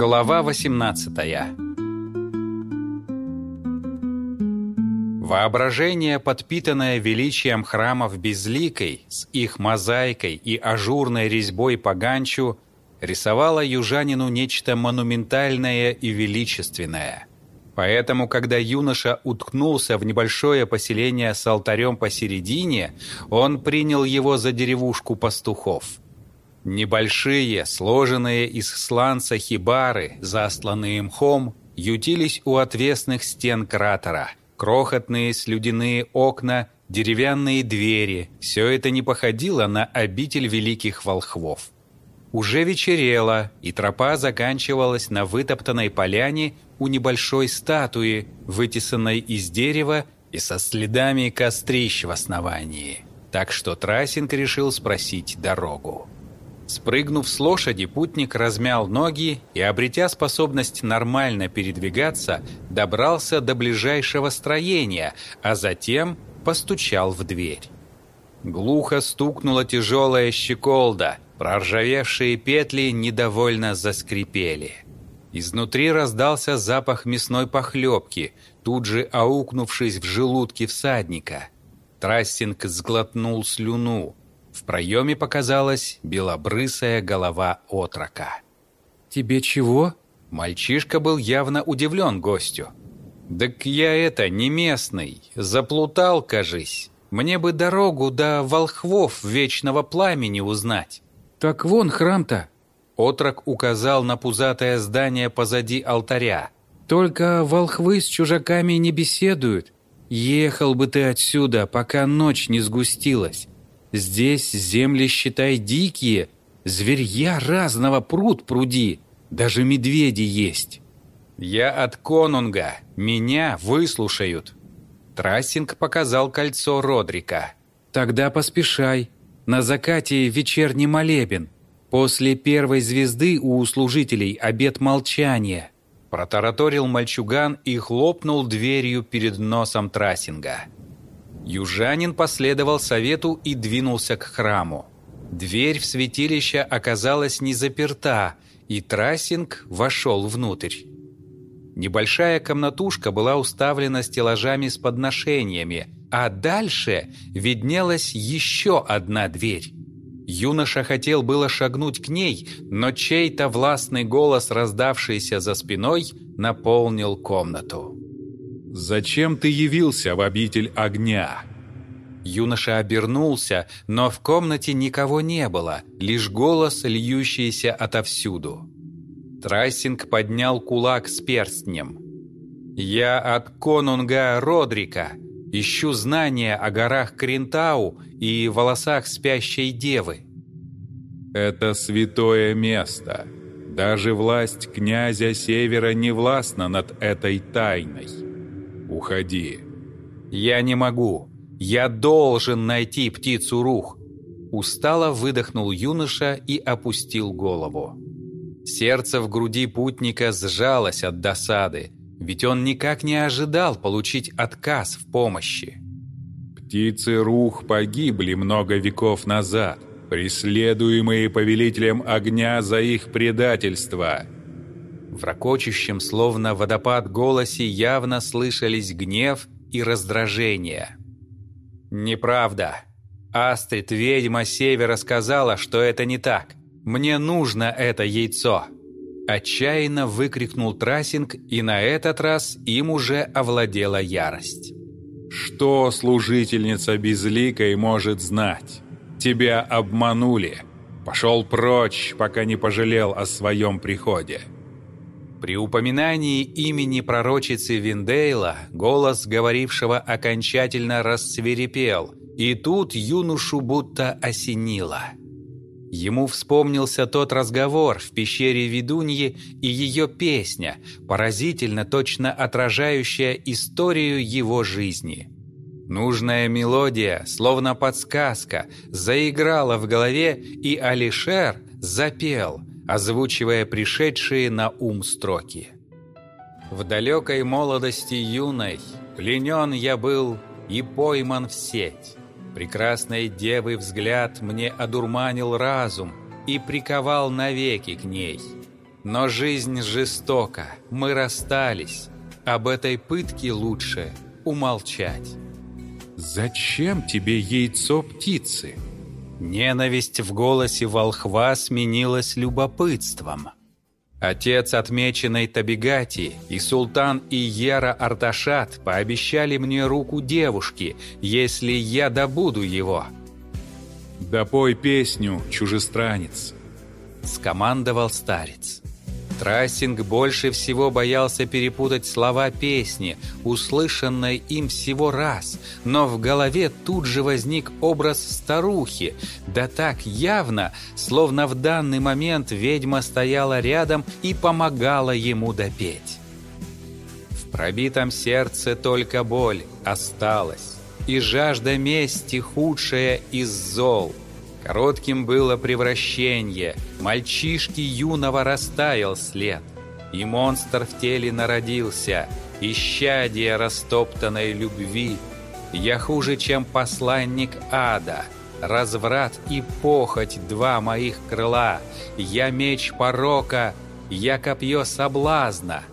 Глава 18 Воображение, подпитанное величием храмов Безликой, с их мозаикой и ажурной резьбой по ганчу, рисовало южанину нечто монументальное и величественное. Поэтому, когда юноша уткнулся в небольшое поселение с алтарем посередине, он принял его за деревушку пастухов – Небольшие, сложенные из сланца хибары, застланные мхом, ютились у отвесных стен кратера. Крохотные слюдяные окна, деревянные двери – все это не походило на обитель великих волхвов. Уже вечерело, и тропа заканчивалась на вытоптанной поляне у небольшой статуи, вытесанной из дерева и со следами кострищ в основании. Так что Трасинг решил спросить дорогу. Спрыгнув с лошади, путник размял ноги и, обретя способность нормально передвигаться, добрался до ближайшего строения, а затем постучал в дверь. Глухо стукнула тяжелая щеколда, проржавевшие петли недовольно заскрипели. Изнутри раздался запах мясной похлебки, тут же аукнувшись в желудке всадника. Трассинг сглотнул слюну, в проеме показалась белобрысая голова отрока. «Тебе чего?» Мальчишка был явно удивлен гостю. «Так я это, не местный, заплутал, кажись. Мне бы дорогу до волхвов вечного пламени узнать». «Так вон храм-то». Отрок указал на пузатое здание позади алтаря. «Только волхвы с чужаками не беседуют. Ехал бы ты отсюда, пока ночь не сгустилась. Здесь земли, считай, дикие, зверья разного пруд пруди, даже медведи есть. Я от конунга, меня выслушают. Трассинг показал кольцо Родрика. Тогда поспешай. На закате вечерний молебен. После первой звезды у служителей обет молчания. Протараторил мальчуган и хлопнул дверью перед носом Трассинга. Южанин последовал совету и двинулся к храму. Дверь в святилище оказалась не заперта, и Трассинг вошел внутрь. Небольшая комнатушка была уставлена стеллажами с подношениями, а дальше виднелась еще одна дверь. Юноша хотел было шагнуть к ней, но чей-то властный голос, раздавшийся за спиной, наполнил комнату. «Зачем ты явился в обитель огня?» Юноша обернулся, но в комнате никого не было, лишь голос, льющийся отовсюду. Трассинг поднял кулак с перстнем. «Я от конунга Родрика. Ищу знания о горах Кринтау и волосах спящей девы». «Это святое место. Даже власть князя Севера не властна над этой тайной». Уходи. Я не могу. Я должен найти птицу Рух. Устало выдохнул юноша и опустил голову. Сердце в груди путника сжалось от досады, ведь он никак не ожидал получить отказ в помощи. Птицы Рух погибли много веков назад, преследуемые повелителем огня за их предательство – в ракочущем, словно водопад голосе явно слышались гнев и раздражение. «Неправда. Астрид, ведьма Севера, сказала, что это не так. Мне нужно это яйцо!» Отчаянно выкрикнул Трассинг, и на этот раз им уже овладела ярость. «Что служительница безликой может знать? Тебя обманули. Пошел прочь, пока не пожалел о своем приходе». При упоминании имени пророчицы Виндейла голос говорившего окончательно рассверепел, и тут юношу будто осенило. Ему вспомнился тот разговор в пещере ведуньи и ее песня, поразительно точно отражающая историю его жизни. Нужная мелодия, словно подсказка, заиграла в голове, и Алишер запел – озвучивая пришедшие на ум строки. В далекой молодости юной пленен я был и пойман в сеть. Прекрасной девы взгляд мне одурманил разум и приковал навеки к ней. Но жизнь жестока, мы расстались. Об этой пытке лучше умолчать. «Зачем тебе яйцо птицы?» Ненависть в голосе волхва сменилась любопытством. Отец отмеченной Табигати и султан Иера Арташат пообещали мне руку девушки, если я добуду его. «Допой песню, чужестранец», — скомандовал старец. Трассинг больше всего боялся перепутать слова песни, услышанной им всего раз, но в голове тут же возник образ старухи, да так явно, словно в данный момент ведьма стояла рядом и помогала ему допеть. В пробитом сердце только боль осталась, и жажда мести худшая из зол – Коротким было превращение, мальчишки юного растаял след, и монстр в теле народился, исчадие растоптанной любви. Я хуже, чем посланник ада, разврат и похоть два моих крыла, я меч порока, я копье соблазна,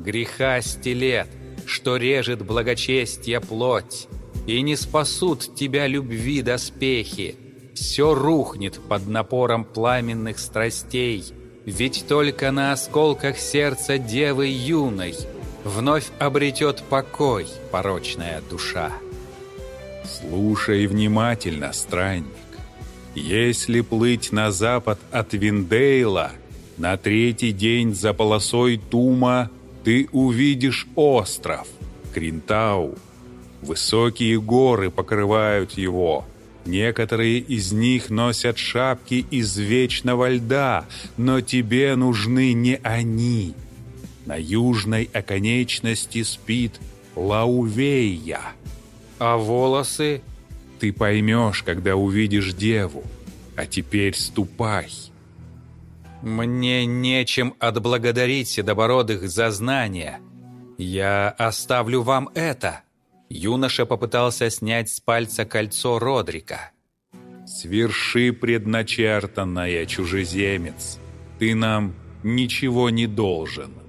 греха стилет, что режет благочестие плоть, и не спасут тебя любви доспехи, все рухнет под напором пламенных страстей, ведь только на осколках сердца девы юной вновь обретет покой порочная душа. Слушай внимательно, странник. Если плыть на запад от Виндейла, на третий день за полосой Тума ты увидишь остров, Кринтау. Высокие горы покрывают его – Некоторые из них носят шапки из вечного льда, но тебе нужны не они. На южной оконечности спит Лаувея. А волосы? Ты поймешь, когда увидишь деву. А теперь ступай. Мне нечем отблагодарить седобородых за знания. Я оставлю вам это. Юноша попытался снять с пальца кольцо Родрика. «Сверши предначертанное, чужеземец. Ты нам ничего не должен».